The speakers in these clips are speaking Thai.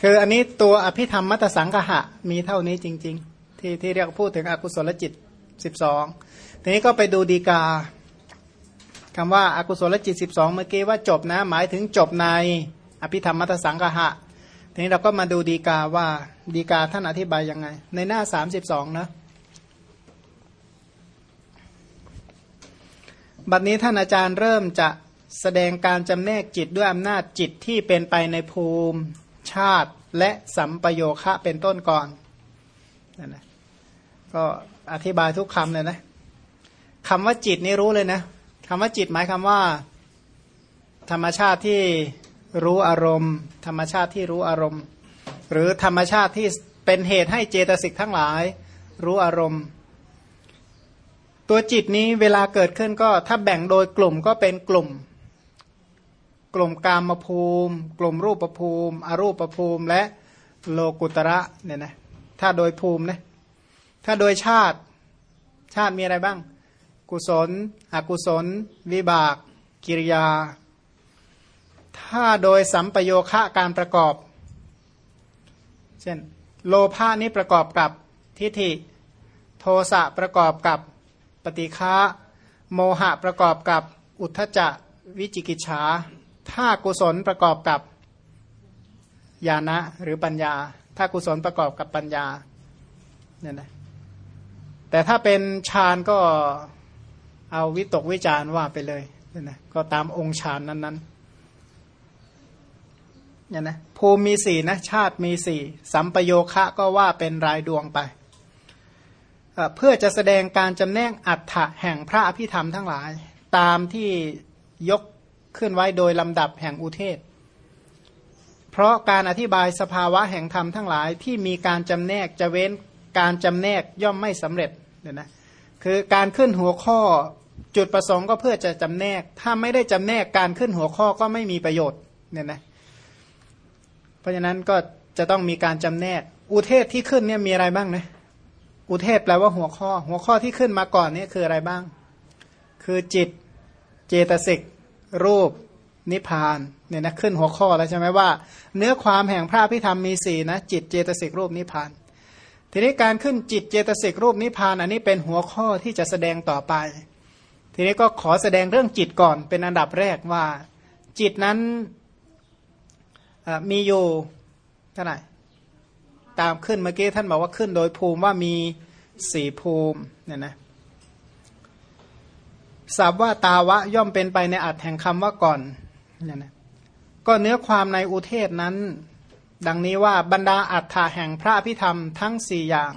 คืออันนี้ตัวอภิธรรมมัตสังกหะมีเท่านี้จริง ๆ ที่ที่เรียกพูดถึงอกุศลจิตสิบสองทีนี้ก็ไปดูดีกาคำว่าอากุศลจิตสิบสองเมื่อกี้ว่าจบนะ หมายถึงจบในอภิธรรมมัตสังกหะ ทีนี้เราก็มาดูดีกาว่าดีกาท่านอธิบายยังไง ในหน้าสามสิบสองนะบัดนี้ท่านอาจารย์เริ่มจะแสดงการจำแนกจิตด้วยอำนาจจิตที่เป็นไปในภูมิ ชาติและสัมปโยคะเป็นต้นก่อนนั่นนะก็อธิบายทุกคำเลยนะคำว่าจิตนี่รู้เลยนะคำว่าจิตหมายคำว่า ธรรมชาติที่รู้อารมณ์ ธรรมชาติที่รู้อารมณ์ หรือธรรมชาติที่เป็นเหตุให้เจตสิกทั้งหลาย รู้อารมณ์ ตัวจิตนี้เวลาเกิดขึ้นก็ถ้าแบ่งโดยกลุ่มก็เป็นกลุ่ม กลุ่มกามภูมิ กลุ่มรูปภูมิ อรูปภูมิ และโลกุตระเนี่ยนะถ้าโดยภูมินะถ้าโดยชาติชาติมีอะไรบ้าง กุศล อกุศล วิบาก กิริยา ถ้าโดยสัมปโยคะการประกอบ เช่น โลภานี้ประกอบกับทิฏฐิ โทสะประกอบกับปฏิฆาโมหะประกอบกับอุทธจะวิจิกิจฉา ถ้ากุศลประกอบกับญาณะหรือปัญญา ถ้ากุศลประกอบกับปัญญาเนี่ยนะแต่ถ้าเป็นฌานก็เอาวิตกวิจารว่าไปเลยเนี่ยนะก็ตามองค์ฌานนั้นๆเนี่ยนะภูมิมีสี่นะชาติมีสี่สัมปโยคะก็ว่าเป็นรายดวงไปเพื่อจะแสดงการจำแนกอัฏฐะแห่งพระอภิธรรมทั้งหลาย ตามที่ยก ขึ้นไว้โดยลำดับแห่งอุเทศ เพราะการอธิบายสภาวะแห่งธรรมทั้งหลายที่มีการจำแนกจะเว้นการจำแนกย่อมไม่สำเร็จเนี่ยนะคือการขึ้นหัวข้อจุดประสงค์ก็เพื่อจะจำแนก ถ้าไม่ได้จำแนกการขึ้นหัวข้อก็ไม่มีประโยชน์เนี่ยนะเพราะฉะนั้นก็จะต้องมีการจำแนก อุเทศที่ขึ้นเนี่ยมีอะไรบ้างนะอุเทศแปลว่าหัวข้อ หัวข้อที่ขึ้นมาก่อนนี่คืออะไรบ้าง คือจิต เจตสิก รูปนิพพานเนี่ยนะขึ้นหัวข้อแล้วใช่ไหมว่า เนื้อความแห่งพระพิธรรมมีสี่นะจิตเจตสิกรูปนิพพาน ทีนี้การขึ้นจิตเจตสิกรูปนิพพาน อันนี้เป็นหัวข้อที่จะแสดงต่อไป ทีนี้ก็ขอแสดงเรื่องจิตก่อนเป็นอันดับแรกว่า จิตนั้นมีอยู่เท่าไหร่ตามขึ้นเมื่อกี้ท่านบอกว่าขึ้นโดยภูมิว่ามีสี่ภูมิเนี่ยนะ สับว่าตาวะย่อมเป็นไปในอัดแห่งคำว่าก่อนเนี่ยนะก็เนื้อความในอุเทศนั้น ดังนี้ว่าบรรดาอัฏฐาแห่งพระพิธรรมทั้งสี่อย่าง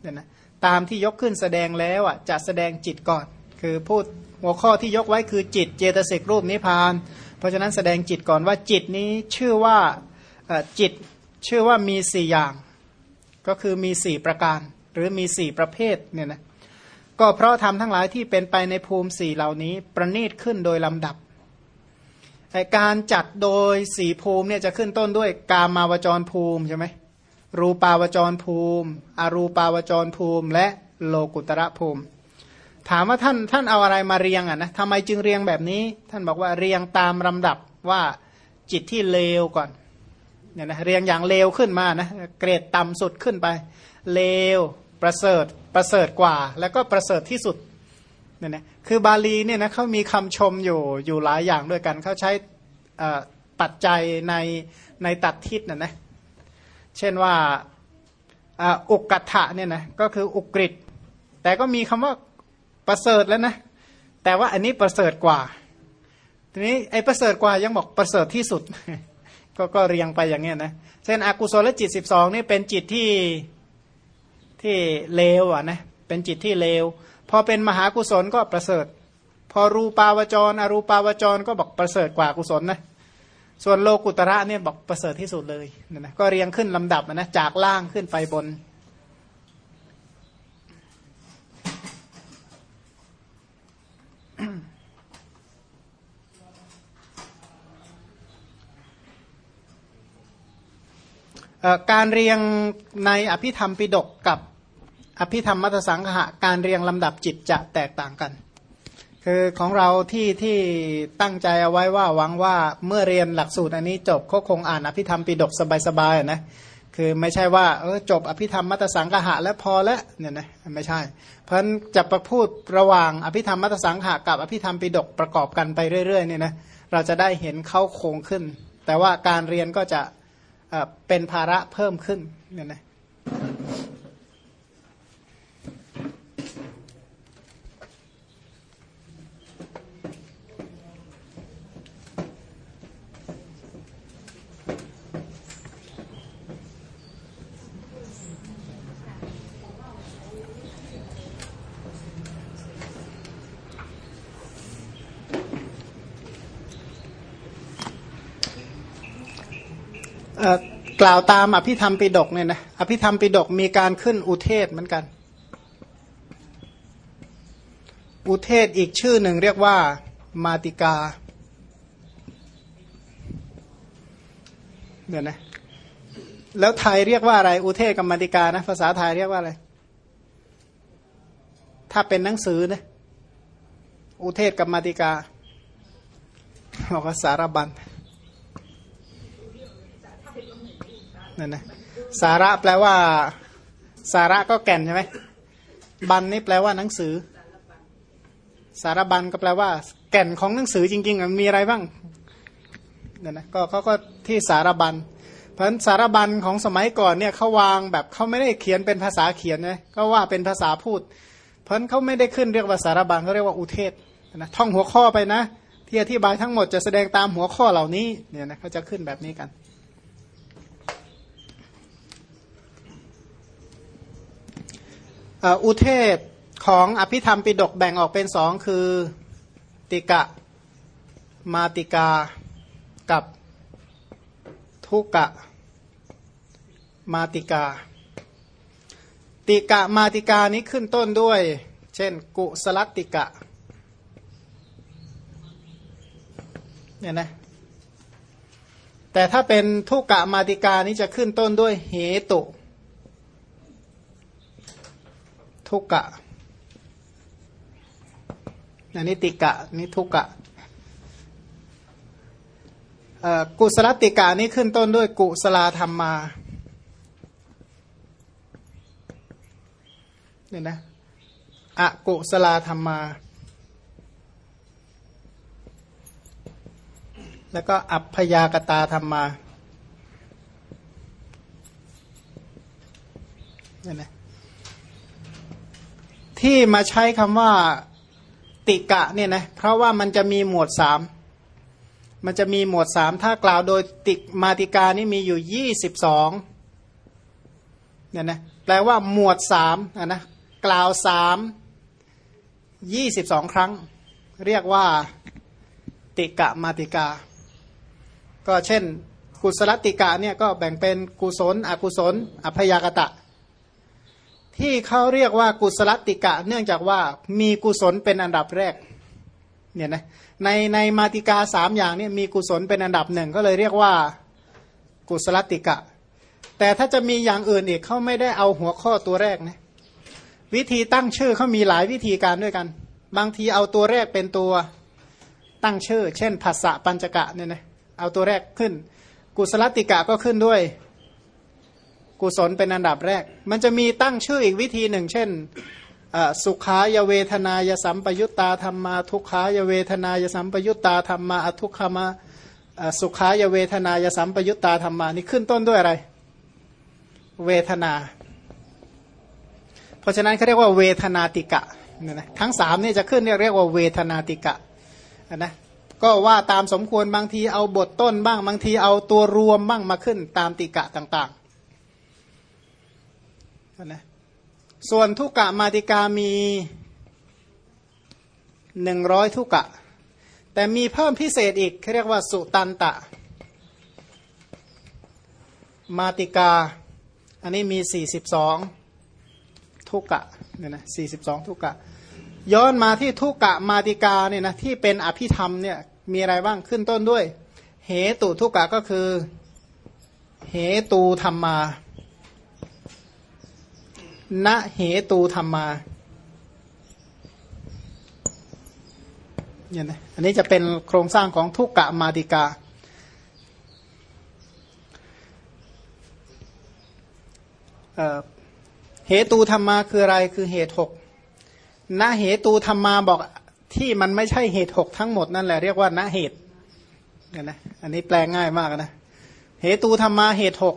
เนี่ยนะตามที่ยกขึ้นแสดงแล้วอะจะแสดงจิตก่อน คือพูดหัวข้อที่ยกไว้คือจิตเจตสิกรูปนิพพาน เพราะฉะนั้นแสดงจิตก่อนว่าจิตนี้ชื่อว่าจิตชื่อว่ามีสี่อย่าง ก็คือมีสี่ประการ หรือมีสี่ประเภทเนี่ยนะ ก็เพราะทำทั้งหลายที่เป็นไปในภูมิสี่เหล่านี้ ประณีตขึ้นโดยลำดับการจัดโดยสี่ภูมิเนี่ยจะขึ้นต้นด้วยกามาวจรภูมิใช่ไหมรูปาวจรภูมิ อรูปาวจรภูมิ และโลกุตระภูมิ ถามว่าท่านท่านเอาอะไรมาเรียงอะนะทำไมจึงเรียงแบบนี้ ท่านบอกว่าเรียงตามลำดับว่าจิตที่เลวก่อนเนี่ยนะเรียงอย่างเลวขึ้นมานะเกรดต่ำสุดขึ้นไป เลวประเสริฐ ประเสริฐกว่า แล้วก็ประเสริฐที่สุดเนี่ยนะคือบาลีเนี่ยนะเขามีคำชมอยู่อยู่หลายอย่างด้วยกันเขาใช้ปัจจัยในในตัดทิศนะนะเช่นว่าอุกกัตถะเนี่ยนะก็คืออุกฤษแต่ก็มีคำว่าประเสริฐแล้วนะแต่ว่าอันนี้ประเสริฐกว่า ทีนี้ไอ้ประเสริฐกว่ายังบอกประเสริฐที่สุด ก็ก็เรียงไปอย่างเงี้ยนะเช่นอากุศลจิตสิบสองนี่เป็นจิตที่ ที่เลวอะนะเป็นจิตที่เลว พอเป็นมหากุศลก็ประเสริฐ พอรูปาวจร อรูปาวจรก็บอกประเสริฐกว่ากุศลนะส่วนโลกุตระเนี่ยบอกประเสริฐที่สุดเลยนะนะก็เรียงขึ้นลำดับนะจากล่างขึ้นไปบน การเรียงในอภิธรรมปิดกกับ อภิธรรมมัตสังหะการเรียงลำดับจิตจะแตกต่างกัน คือของเราที่ที่ตั้งใจเอาไว้ว่าหวังว่าเมื่อเรียนหลักสูตรอันนี้จบก็คงอ่านอภิธรรมปิฎกสบายๆนะคือไม่ใช่ว่าเออจบอภิธรรมมัตสังหะแล้วพอแล้วเนี่ยนะไม่ใช่ เพราะจะประพูดระหว่างอภิธรรมมัตสังหะกับอภิธรรมปิฎกประกอบกันไปเรื่อยๆเนี่ยนะเราจะได้เห็นเข้าโครงขึ้น แต่ว่าการเรียนก็จะเป็นภาระเพิ่มขึ้นเนี่ยนะ กล่าวตามอภิธรรมปิดกเนี่ยนะอภิธรรมปิดกมีการขึ้นอุเทศเหมือนกัน อุเทศอีกชื่อหนึ่งเรียกว่ามาติกาเดี๋ยวนะแล้วไทยเรียกว่าอะไร อุเทศกับมาติกานะภาษาไทยเรียกว่าอะไร ถ้าเป็นหนังสือนะอุเทศกับมาติกาบอกว่าสารบัญ นั่นนะสาระแปลว่า สาระก็แก่นใช่ไหมบันนี่แปลว่าหนังสือ สารบันก็แปลว่า แก่นของหนังสือจริงๆมีอะไรบ้างเนั่นนะก็เขาก็ที่สารบัน เพราะสารบันของสมัยก่อนเนี่ยเขาวางแบบเขาไม่ได้เขียนเป็นภาษาเขียนนะก็ว่าเป็นภาษาพูด เพราะเขาไม่ได้ขึ้นเรียกว่าสารบันเขาเรียกว่าอุเทศนะท่องหัวข้อไปนะที่อธิบายทั้งหมดจะแสดงตามหัวข้อเหล่านี้เนี่ยนะเขาจะขึ้นแบบนี้กัน อุเทศของอภิธรรมปิดกแบ่งออกเป็นสองคือติกะมาติกากับทุกะมาติกา ติกะมาติกานี้ขึ้นต้นด้วย เช่น กุสลัตติกะเนี่ยนะแต่ถ้าเป็นทุกะมาติกานี้จะขึ้นต้นด้วยเหตุ ทุกกะอันนี้ติกะนี่ทุกกะกุศลติกานี้ขึ้นต้นด้วยกุศลธรรมมาเนี่ยนะอะกุศลธรรมมา แล้วก็อัพพยากตาธรรมมาเนี่ยนะ ที่มาใช้คำว่าติกะเนี่ยนะเพราะว่ามันจะมีหมวดสามมันจะมีหมวดสามถ้ากล่าวโดยติกมาติกานี่มีอยู่ยี่สิบสองเนี่ยนะแปลว่าหมวดสามนะกล่าวสามยี่สิบสองครั้ง เรียกว่าติกะมาติกา ก็เช่น กุศลติกะเนี่ยก็แบ่งเป็นกุศล อกุศล อัพยากตะ ที่เขาเรียกว่ากุศลติกะ เนื่องจากว่ามีกุศลเป็นอันดับแรกเนี่ยนะในในมาติกาสามอย่างนี้มีกุศลเป็นอันดับหนึ่งก็เลยเรียกว่ากุศลติกะ แต่ถ้าจะมีอย่างอื่นอีกเขาไม่ได้เอาหัวข้อตัวแรกนะวิธีตั้งชื่อเขามีหลายวิธีการด้วยกัน บางทีเอาตัวแรกเป็นตัวตั้งชื่อ เช่นภาษะปัญจกะเนี่ยนะเอาตัวแรกขึ้น กุศลติกะก็ขึ้นด้วย กุศลเป็นอันดับแรก มันจะมีตั้งชื่ออีกวิธีหนึ่ง เช่นสุขายเวทนายสัมปยุตตาธรรมา ทุกขายเวทนายสัมปยุตตาธรรมาอทุกขมาสุขายเวทนายสัมปยุตตาธรรมานี่ขึ้นต้นด้วยอะไร เวทนา เพราะฉะนั้นเขาเรียกว่าเวทนาติกะเนี่ยนะทั้งสามนี่จะขึ้นเรียกว่าเวทนาติกะนะก็ว่าตามสมควรบางทีเอาบทต้นบ้าง บางทีเอาตัวรวมบ้างมาขึ้นตามติกะต่าง นะส่วนทุกกะมาติกามีหนึ่งร้อยทุกะ แต่มีเพิ่มพิเศษอีกเรียกว่าสุตันตะ มาติกา อันนี้มีสี่สิบสองทุกะเนี่ยนะสี่สิบสองทุกะ ย้อนมาที่ทุกะมาติกาเนี่ยนะที่เป็นอภิธรรมเนี่ยมีอะไรบ้างขึ้นต้นด้วย เหตุทุกะก็คือ เหตูธรรมมา ณเหตูธรรมาเนี่ยนะอันนี้จะเป็นโครงสร้างของทุกกะมาติกา เหตุธรรมาคืออะไรคือเหตุหกณเหตุธรรมาบอกที่มันไม่ใช่เหตุหกทั้งหมดนั่นแหละเรียกว่าณเหตุเนี่ยนะอันนี้แปลงง่ายมากนะเหตุธรรมาเหตุหก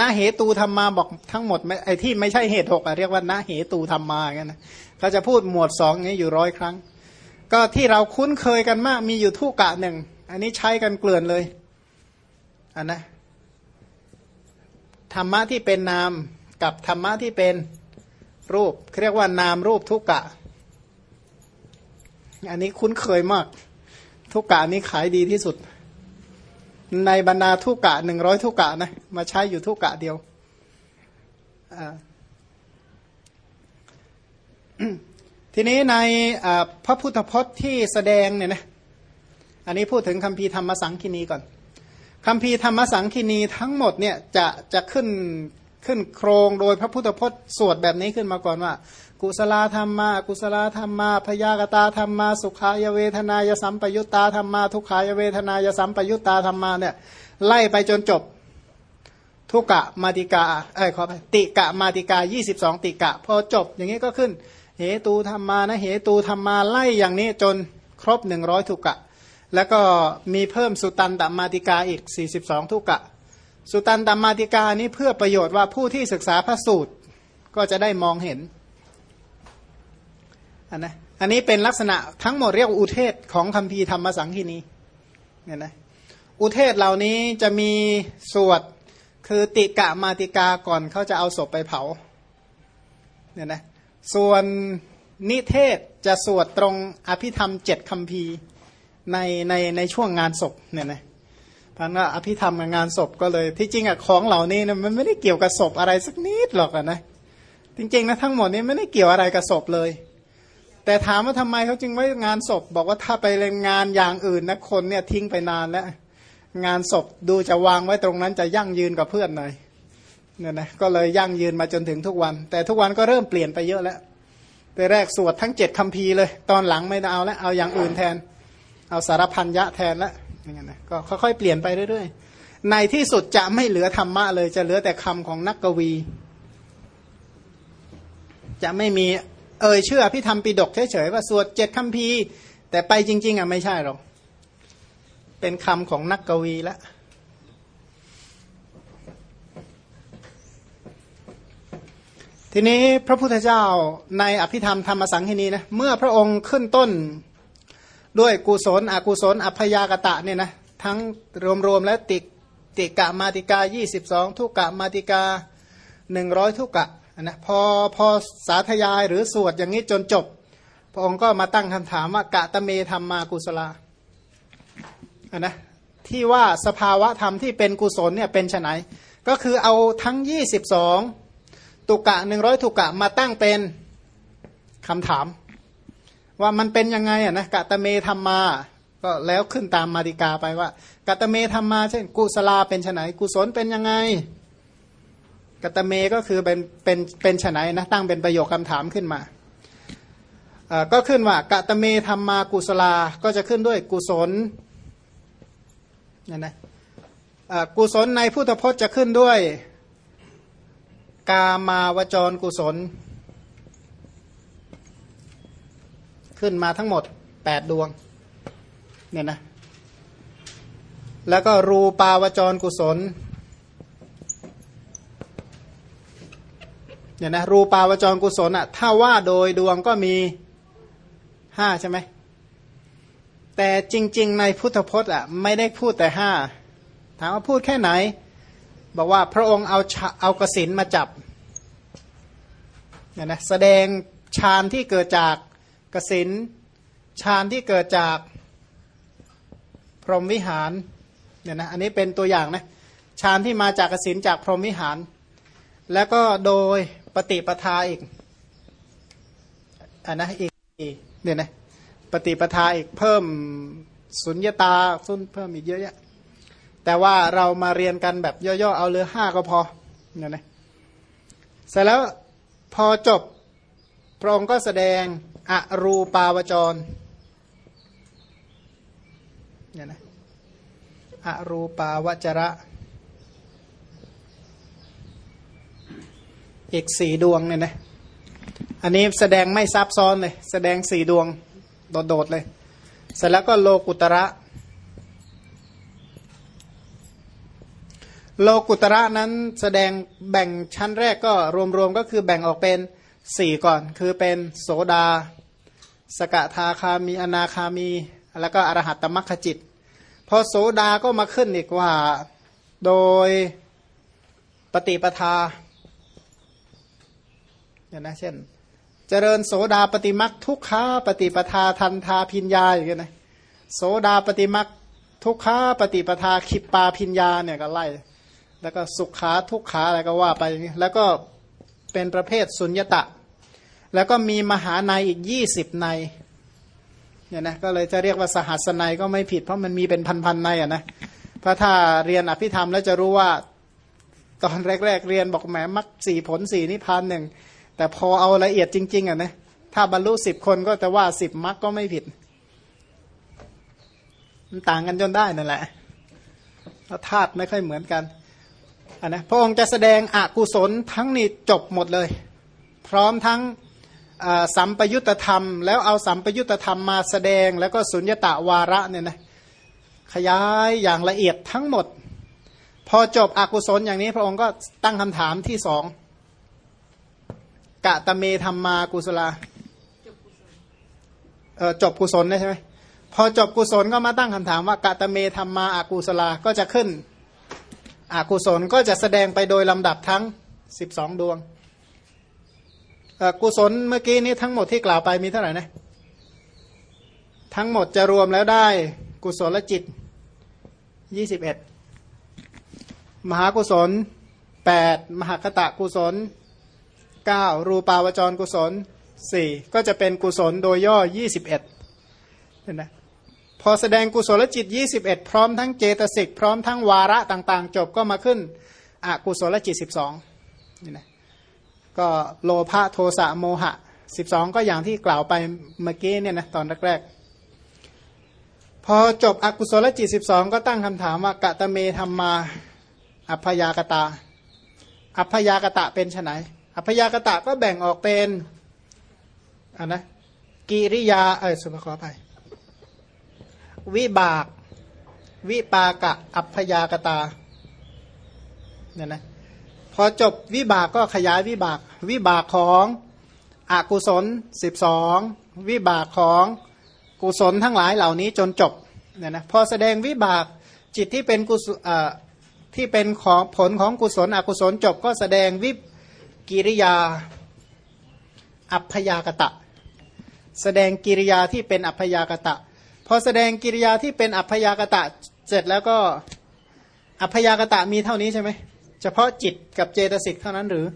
ณเหตุธรรมาบอกทั้งหมดไอ้ที่ไม่ใช่เหตุหกเรียกว่าณเหตุธรรมาอย่างนั้นนะเขาจะพูดหมวดสองนี้อยู่ร้อยครั้ง ก็ที่เราคุ้นเคยกันมากมีอยู่ทุกกะหนึ่ง อันนี้ใช้กันเกลื่อนเลยอันนะธรรมะที่เป็นนามกับธรรมะที่เป็นรูปเรียกว่านามรูปทุกกะ อันนี้คุ้นเคยมาก ทุกกะนี้ขายดีที่สุด ในบรรดาทุกกะหนึ่งร้อยทุกกะนะมาใช้อยู่ทุกกะเดียวทีนี้ในพระพุทธพจน์ที่แสดงเนี่ยนะอันนี้พูดถึงคำพีธรรมสังคีนีก่อนคำพีธรรมสังคีนีทั้งหมดเนี่ยจะจะขึ้นขึ้นโครงโดยพระพุทธพจน์สวดแบบนี้ขึ้นมาก่อนว่า กุศลธรรมากุศลธรรมาพยากตาธรรมา สุขายเวทนายสัมปยุตตาธรรมา ทุกขายเวทนายสัมปยุตตาธรรมาเนี่ยไล่ไปจนจบ ทุกะมาติกาเอ้ยขอไปติกะมาติกา 22 ติกะ พอจบอย่างนี้ก็ขึ้น เหตูธรรมานะเหตูธรรมาไล่อย่างนี้จนครบ 100 ทุกะ แล้วก็มีเพิ่มสุตันตมาติกาอีก 42 ทุกะ สุตันตมาติกานี้เพื่อประโยชน์ว่าผู้ที่ศึกษาพระสูตรก็จะได้มองเห็น อันนะอันนี้เป็นลักษณะทั้งหมดเรียกอุเทศของคำพีธรรมสังคีนีเนี่ยนะอุเทศเหล่านี้จะมีสวดคือติกะมาติกาก่อนเขาจะเอาศพไปเผาเนี่ยนะส่วนนิเทศจะสวดตรงอภิธรรมเจ็ดคำพีในในในช่วงงานศพเนี่ยนะพันว่าอภิธรรมงานศพก็เลย ที่จริงอะของเหล่านี้นะมันไม่ได้เกี่ยวกับศพอะไรสักนิดหรอกนะจริงๆนะทั้งหมดนี้ไม่ได้เกี่ยวอะไรกับศพเลย แต่ถามว่าทำไมเขาจึงไว้งานศพ บอกว่าถ้าไปเล่นงานอย่างอื่นนะคนเนี่ยทิ้งไปนานแล้ว งานศพดูจะวางไว้ตรงนั้นจะยั่งยืนกับเพื่อนหน่อยเนี่ยนะก็เลยยั่งยืนมาจนถึงทุกวัน แต่ทุกวันก็เริ่มเปลี่ยนไปเยอะแล้วแต่แรกสวดทั้งเจ็ดคัมภีร์เลย ตอนหลังไม่เอาแล้วเอาอย่างอื่นแทน เอาสารพันยะแทนแล้วอย่างนั้นนะก็ค่อยๆเปลี่ยนไปเรื่อยๆ ในที่สุดจะไม่เหลือธรรมะเลยจะเหลือแต่คำของนักกวี จะไม่มี เอ่ยเชื่อพิธรรมปิดกเฉยๆว่าสวดเจ็ดคำพีแต่ไปจริง ๆอะไม่ใช่หรอกเป็นคำของนักกวีล้วทีนี้พระพุทธเจ้าในอภิธรรมธรรมสังคีนีนะเมื่อพระองค์ขึ้นต้นด้วยกุศลอกุศล อัพยากตะเนี่ยนะทั้งรวมๆแล้วติติกะมาติกา 22 ทุกกะมาติกา 100 ทุกกะ นะพอพอสาธยายหรือสวดอย่างนี้จนจบ พระองค์ก็มาตั้งคำถามว่ากะตะเมธรรมมากุศลาอันนะที่ว่าสภาวะธรรมที่เป็นกุศลเนี่ยเป็นไนก็คือเอาทั้ง 22 ตุกะ 100ทุกกะมาตั้งเป็นคำถาม ว่ามันเป็นยังไงอะนะกะตะเมธรรมาก็แล้วขึ้นตามมาติกาไปว่ากะตะเมธรรมา เช่น กุศลาเป็นไนกุศลเป็นยังไง กะตะเมก็คือเป็นเป็นเป็นไนนะตั้งเป็นประโยคคำถามขึ้นมาก็ขึ้นว่ากะตะเมธรรมากุศลา ก็จะขึ้นด้วยกุศลนี่นะกุศลในพุทธพจน์จะขึ้นด้วย กามาวจรกุศล ขึ้นมาทั้งหมดแปดดวงเนี่ยนะแล้วก็รูปาวจรกุศล เนี่ยนะรูปาวจรกุศลอะถ้าว่าโดยดวงก็มีห้าใช่ไหมแต่จริง ๆ ในพุทธพจน์อะไม่ได้พูดแต่ห้าถามว่าพูดแค่ไหน บอกว่าพระองค์เอาเอากสินมาจับเนี่ยนะแสดงฌานที่เกิดจากกสินฌานที่เกิดจากพรหมวิหารเนี่ยนะอันนี้เป็นตัวอย่างนะฌานที่มาจากกสินจากพรหมวิหาร แล้วก็โดย ปฏิปทาอีกอันนะอีกเนี่ยนะปฏิปทาอีกเพิ่มสุญญาตาสุนเพิ่มอีกเยอะแยะแต่ว่าเรามาเรียนกันแบบย่อๆเอาเรือห้าก็พอเนี่ยนะเสร็จแล้วพอจบพระองค์ก็แสดงอรูปาวจรเนี่ยนะอรูปาวจระ อีกสี่ดวงเนี่ยนะอันนี้แสดงไม่ซับซ้อนเลย แสดงสี่ดวงโดดๆเลย เสร็จแล้วก็โลกุตระ โลกุตระนั้นแสดงแบ่งชั้นแรกก็รวมๆก็คือแบ่งออกเป็นสี่ก่อน คือเป็นโสดา สกทาคามี อนาคามี แล้วก็อรหัตตมัคคจิต พอโสดาก็มาขึ้นอีกว่าโดยปฏิปทา เนี่ยนะเช่น เจริญโสดาปฏิมักทุกขาปฏิปทาทันทาพิญญาอย่างเงี้ยนะโสดาปฏิมักทุกขาปฏิปทาขิปปาพิญญาเนี่ยก็ไล่ แล้วก็สุขาทุกขาอะไรก็ว่าไปอย่างนี้แล้วก็เป็นประเภทสุญญตะ แล้วก็มีมหาในอีกยี่สิบในเนี่ยนะก็เลยจะเรียกว่าสหัสในก็ไม่ผิด เพราะมันมีเป็นพันๆในอะนะเพราะถ้าเรียนอภิธรรมแล้วจะรู้ว่าตอนแรก ๆ เรียนบอกแหมมักสี่ผลสี่นิพพานหนึ่ง แต่พอเอาละเอียดจริง ๆอะนะถ้าบรรลุสิบคนก็จะว่าสิบมักก็ไม่ผิด มันต่างกันจนได้นั่นแหละธาตุไม่ค่อยเหมือนกันอันนะพระองค์จะแสดงอกุศลทั้งนี้จบหมดเลย พร้อมทั้งสัมปยุตธรรม แล้วเอาสัมปยุตธรรมมาแสดง แล้วก็สุญญตาวาระเนี่ยนะขยายอย่างละเอียดทั้งหมด พอจบอกุศลอย่างนี้พระองค์ก็ตั้งคำถามที่สอง กะตะเมธรรมากุศลาเออจบกุศลใช่ไหมพอจบกุศลก็มาตั้งคำถามว่ากะตะเมธรรมาอากุศลาก็จะขึ้นอกุศลก็จะแสดงไปโดยลำดับทั้งสิบสองดวงกุศลเมื่อกี้นี้ทั้งหมดที่กล่าวไปมีเท่าไหร่นะทั้งหมดจะรวมแล้วได้กุศลจิตยี่สิบเอ็ดมหากุศลแปดมหคตะกุศล เก้ารูปาวจรกุศลสี่ก็จะเป็นกุศลโดยย่อยี่สิบเอ็ดเห็นไหมพอแสดงกุศลจิต 21 พร้อมทั้งเจตสิกพร้อมทั้งวาระต่างๆ จบก็มาขึ้นอกุศลจิต 12นี่นะก็โลภะโทสะโมหะ 12 ก็อย่างที่กล่าวไปเมื่อกี้เนี่ยนะตอนแรกๆพอจบอกุศลจิต 12 ก็ตั้งคำถามว่ากะตะเมธรรมาอัพยากตา อัพยากตะเป็นไน อัพยากตะก็แบ่งออกเป็นอันนะกิริยาเออสุภขอไปวิบาก วิปากะ อัพยากตาเนี่ยนะพอจบวิบากก็ขยายวิบาก วิบากของอกุศลสิบสองวิบากของกุศลทั้งหลายเหล่านี้จนจบเนี่ยนะพอแสดงวิบากจิตที่เป็นกุศลที่เป็นของผลของกุศลอกุศลจบก็แสดงวิ กิริยาอัพยากตะ แสดงกิริยาที่เป็นอัพยากตะ พอแสดงกิริยาที่เป็นอัพยากตะเสร็จแล้วก็อัพยากตะมีเท่านี้ใช่ไหมเฉพาะจิตกับเจตสิกเท่านั้นหรือ